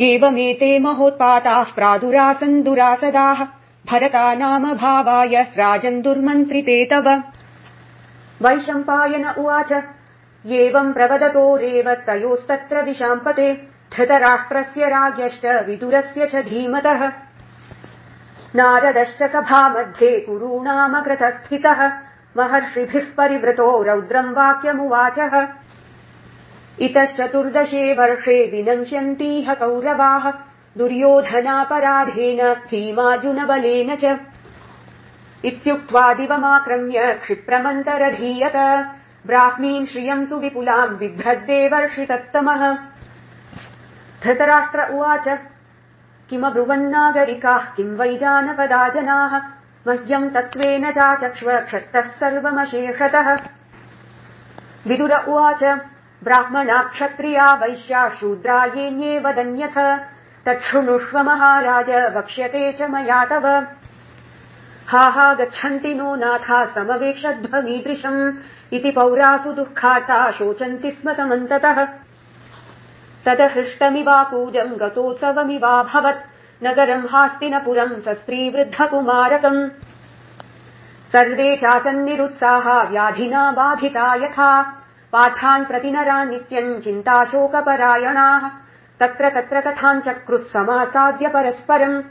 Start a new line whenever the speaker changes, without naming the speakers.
एवमेते महोत्पाताः प्रादुरासन् दुरासदाः भरता नाम भावाय राजन् दुर्मन्त्रिते तव। वैशम्पायन उवाच एवम् प्रवदतोरेव तयोस्तत्र दिशाम्पते धृतराष्ट्रस्य राज्ञश्च विदुरस्य च धीमतः। नारदश्च सभामध्ये कुरूणामकृतस्थितः महर्षिभिः परिवृतो रौद्रम् वाक्यमुवाचः इतश्चतुर्दशे वर्षे विनश्यन्तीह कौरवाः दुर्योधनापराधेन भीमार्जुनबलेन च। इत्युक्त्वा दिवमाक्रम्य क्षिप्रमन्तरधीयत ब्राह्मीम् श्रियम् सुविपुलाम् बिभ्रद्देवर्षितत्तमः धृतराष्ट्र उवाच किमब्रुवन्नागरिकाः किम् वै जानपदा जनाः मह्यम् तत्त्वेन चाचक्ष्व क्षत्तः सर्वमशेषतः। विदुर उवाच ब्राह्मणा क्षत्रिया वैश्या शूद्रा येऽन्ये वदन्यथ तच्छृणुष्व महाराज वक्ष्यते च मया तव। हा हा गच्छन्ति नो नाथा समवेक्षध्वमीदृशम् इति पौरासु दुःखार्ता शोचन्ति स्म समन्ततः। तदहृष्टमिवापूजम् गतोत्सवमिवाभवत् नगरम् हास्तिनपुरम् सस्त्रीवृद्धकुमारकम् सर्वे चासन्निरुत्साहा व्याधिना बाधिता यथा पार्थान् प्रति नरान् नित्यम् चिन्ताशोकपरायणाः। तत्र तत्र कथाञ्चक्रुः समासाद्य परस्परम्